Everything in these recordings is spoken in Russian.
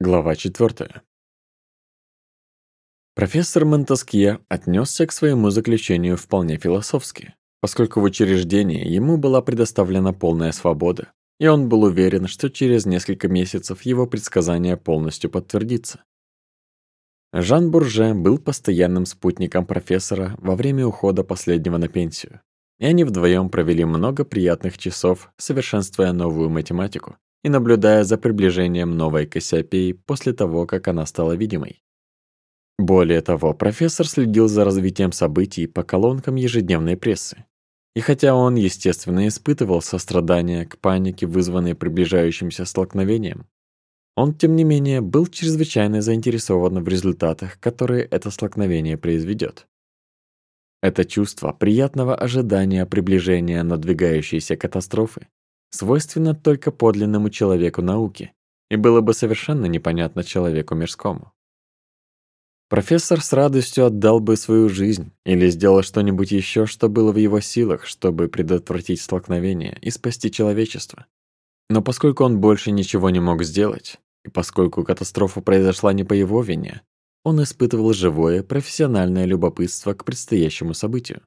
Глава 4. Профессор Монтаския отнесся к своему заключению вполне философски, поскольку в учреждении ему была предоставлена полная свобода, и он был уверен, что через несколько месяцев его предсказание полностью подтвердится. Жан Бурже был постоянным спутником профессора во время ухода последнего на пенсию, и они вдвоем провели много приятных часов, совершенствуя новую математику, и наблюдая за приближением новой Кассиопеи после того, как она стала видимой. Более того, профессор следил за развитием событий по колонкам ежедневной прессы. И хотя он, естественно, испытывал сострадание к панике, вызванной приближающимся столкновением, он, тем не менее, был чрезвычайно заинтересован в результатах, которые это столкновение произведет. Это чувство приятного ожидания приближения надвигающейся катастрофы свойственно только подлинному человеку науки и было бы совершенно непонятно человеку мирскому. Профессор с радостью отдал бы свою жизнь или сделал что-нибудь еще, что было в его силах, чтобы предотвратить столкновение и спасти человечество. Но поскольку он больше ничего не мог сделать, и поскольку катастрофа произошла не по его вине, он испытывал живое профессиональное любопытство к предстоящему событию.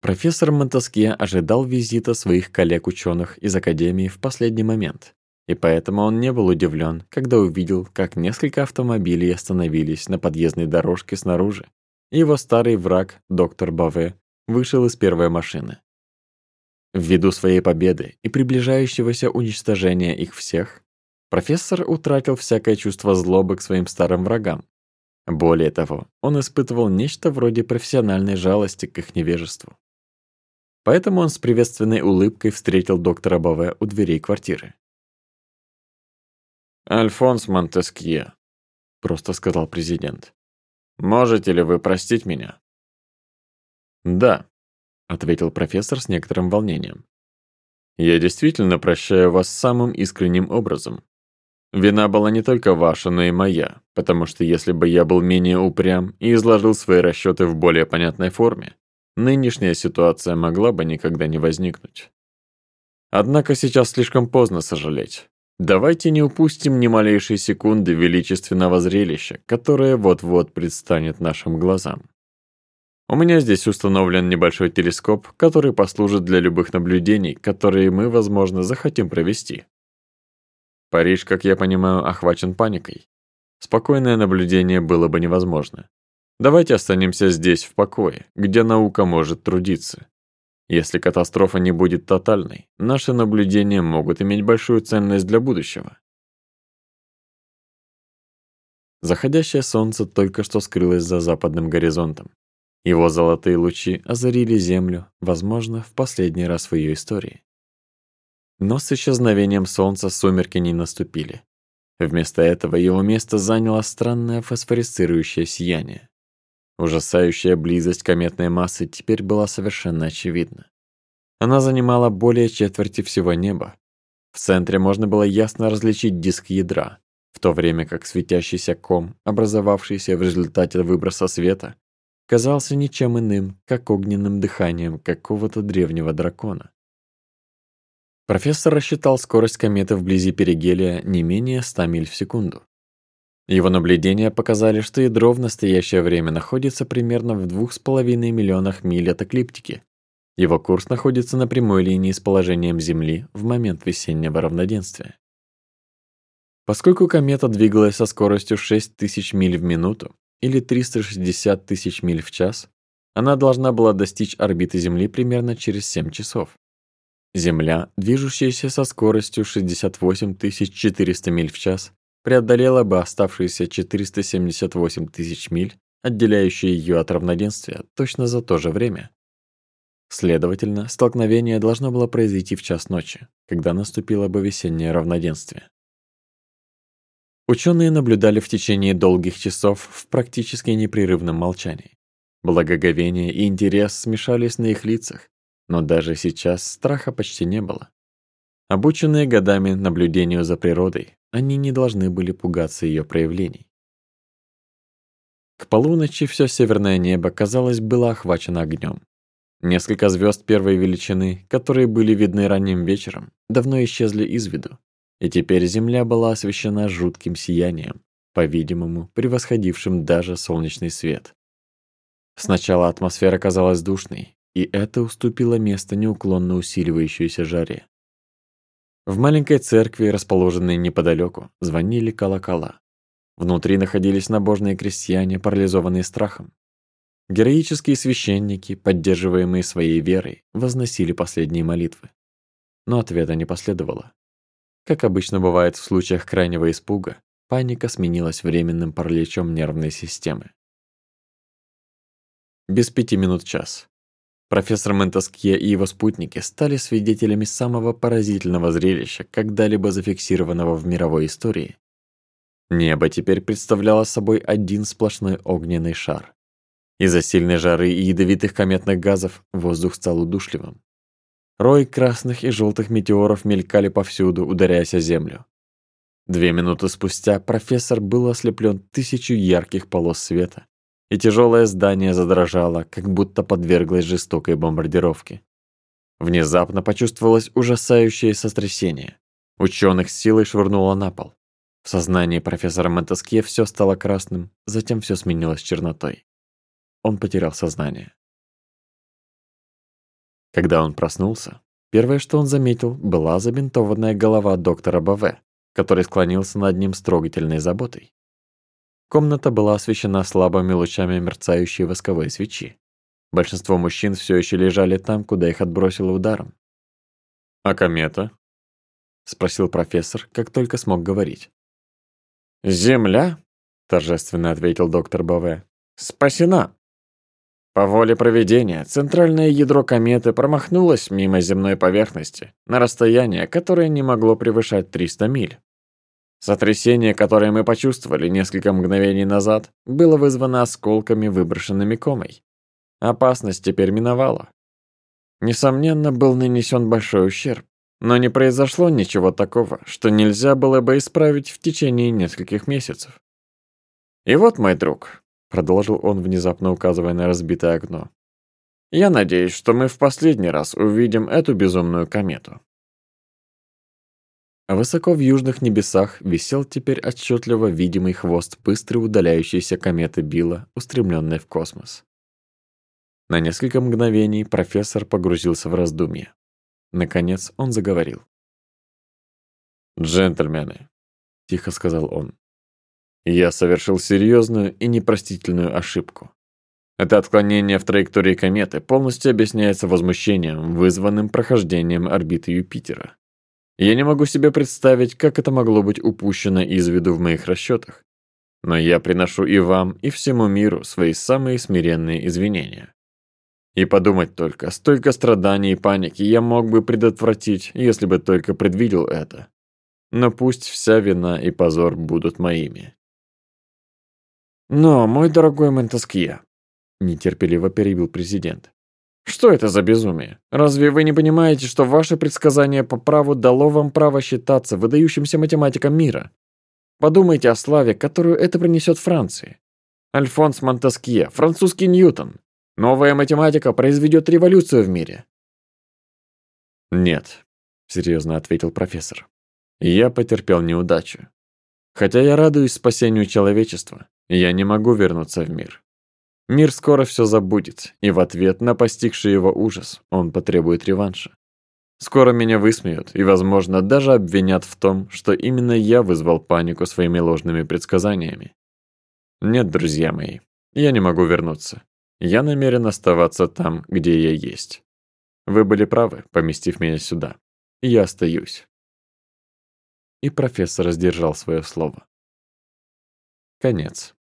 Профессор Монтеске ожидал визита своих коллег-ученых из Академии в последний момент, и поэтому он не был удивлен, когда увидел, как несколько автомобилей остановились на подъездной дорожке снаружи, и его старый враг, доктор Баве, вышел из первой машины. Ввиду своей победы и приближающегося уничтожения их всех, профессор утратил всякое чувство злобы к своим старым врагам. Более того, он испытывал нечто вроде профессиональной жалости к их невежеству поэтому он с приветственной улыбкой встретил доктора Баве у дверей квартиры. «Альфонс Монтескье», — просто сказал президент, — «можете ли вы простить меня?» «Да», — ответил профессор с некоторым волнением. «Я действительно прощаю вас самым искренним образом. Вина была не только ваша, но и моя, потому что если бы я был менее упрям и изложил свои расчеты в более понятной форме, Нынешняя ситуация могла бы никогда не возникнуть. Однако сейчас слишком поздно сожалеть. Давайте не упустим ни малейшей секунды величественного зрелища, которое вот-вот предстанет нашим глазам. У меня здесь установлен небольшой телескоп, который послужит для любых наблюдений, которые мы, возможно, захотим провести. Париж, как я понимаю, охвачен паникой. Спокойное наблюдение было бы невозможно. Давайте останемся здесь в покое, где наука может трудиться. Если катастрофа не будет тотальной, наши наблюдения могут иметь большую ценность для будущего. Заходящее солнце только что скрылось за западным горизонтом. Его золотые лучи озарили Землю, возможно, в последний раз в ее истории. Но с исчезновением солнца сумерки не наступили. Вместо этого его место заняло странное фосфорицирующее сияние. Ужасающая близость кометной массы теперь была совершенно очевидна. Она занимала более четверти всего неба. В центре можно было ясно различить диск ядра, в то время как светящийся ком, образовавшийся в результате выброса света, казался ничем иным, как огненным дыханием какого-то древнего дракона. Профессор рассчитал скорость кометы вблизи перигелия не менее 100 миль в секунду. Его наблюдения показали, что ядро в настоящее время находится примерно в 2,5 миллионах миль от эклиптики. Его курс находится на прямой линии с положением Земли в момент весеннего равноденствия. Поскольку комета двигалась со скоростью 6000 миль в минуту или 360 тысяч миль в час, она должна была достичь орбиты Земли примерно через 7 часов. Земля, движущаяся со скоростью 68 400 миль в час, преодолела бы оставшиеся 478 тысяч миль, отделяющие ее от равноденствия, точно за то же время. Следовательно, столкновение должно было произойти в час ночи, когда наступило бы весеннее равноденствие. Ученые наблюдали в течение долгих часов в практически непрерывном молчании. Благоговение и интерес смешались на их лицах, но даже сейчас страха почти не было. Обученные годами наблюдению за природой, они не должны были пугаться ее проявлений. К полуночи все северное небо, казалось, было охвачено огнем. Несколько звезд первой величины, которые были видны ранним вечером, давно исчезли из виду, и теперь земля была освещена жутким сиянием, по-видимому, превосходившим даже солнечный свет. Сначала атмосфера казалась душной, и это уступило место неуклонно усиливающейся жаре. В маленькой церкви, расположенной неподалеку, звонили колокола. Внутри находились набожные крестьяне, парализованные страхом. Героические священники, поддерживаемые своей верой, возносили последние молитвы. Но ответа не последовало. Как обычно бывает в случаях крайнего испуга, паника сменилась временным параличом нервной системы. Без пяти минут час. Профессор Ментоския и его спутники стали свидетелями самого поразительного зрелища, когда-либо зафиксированного в мировой истории. Небо теперь представляло собой один сплошной огненный шар. Из-за сильной жары и ядовитых кометных газов воздух стал удушливым. Рой красных и желтых метеоров мелькали повсюду, ударяясь о землю. Две минуты спустя профессор был ослеплен тысячу ярких полос света, и тяжелое здание задрожало, как будто подверглось жестокой бомбардировке. Внезапно почувствовалось ужасающее сотрясение. Ученых силой швырнуло на пол. В сознании профессора Монтеске все стало красным, затем все сменилось чернотой. Он потерял сознание. Когда он проснулся, первое, что он заметил, была забинтованная голова доктора БВ, который склонился над ним с трогательной заботой. Комната была освещена слабыми лучами мерцающей восковой свечи. Большинство мужчин все еще лежали там, куда их отбросило ударом. «А комета?» — спросил профессор, как только смог говорить. «Земля?» — торжественно ответил доктор Баве. «Спасена!» По воле проведения, центральное ядро кометы промахнулось мимо земной поверхности на расстояние, которое не могло превышать 300 миль. Сотрясение, которое мы почувствовали несколько мгновений назад, было вызвано осколками, выброшенными комой. Опасность теперь миновала. Несомненно, был нанесен большой ущерб, но не произошло ничего такого, что нельзя было бы исправить в течение нескольких месяцев. «И вот, мой друг», — продолжил он, внезапно указывая на разбитое окно, «я надеюсь, что мы в последний раз увидим эту безумную комету. Высоко в южных небесах висел теперь отчетливо видимый хвост быстро удаляющейся кометы Билла, устремленной в космос. На несколько мгновений профессор погрузился в раздумье. Наконец он заговорил. «Джентльмены», — тихо сказал он, — «я совершил серьезную и непростительную ошибку. Это отклонение в траектории кометы полностью объясняется возмущением, вызванным прохождением орбиты Юпитера. Я не могу себе представить, как это могло быть упущено из виду в моих расчетах. Но я приношу и вам, и всему миру свои самые смиренные извинения. И подумать только, столько страданий и паники я мог бы предотвратить, если бы только предвидел это. Но пусть вся вина и позор будут моими. Но, мой дорогой Монтескье, нетерпеливо перебил президент, что это за безумие? Разве вы не понимаете, что ваше предсказание по праву дало вам право считаться выдающимся математиком мира? Подумайте о славе, которую это принесет Франции. Альфонс Монтескье, французский Ньютон. Новая математика произведет революцию в мире. Нет, серьезно ответил профессор. Я потерпел неудачу. Хотя я радуюсь спасению человечества, я не могу вернуться в мир. Мир скоро все забудет, и в ответ на постигший его ужас он потребует реванша. Скоро меня высмеют и, возможно, даже обвинят в том, что именно я вызвал панику своими ложными предсказаниями. Нет, друзья мои, я не могу вернуться. Я намерен оставаться там, где я есть. Вы были правы, поместив меня сюда. Я остаюсь. И профессор сдержал свое слово. Конец.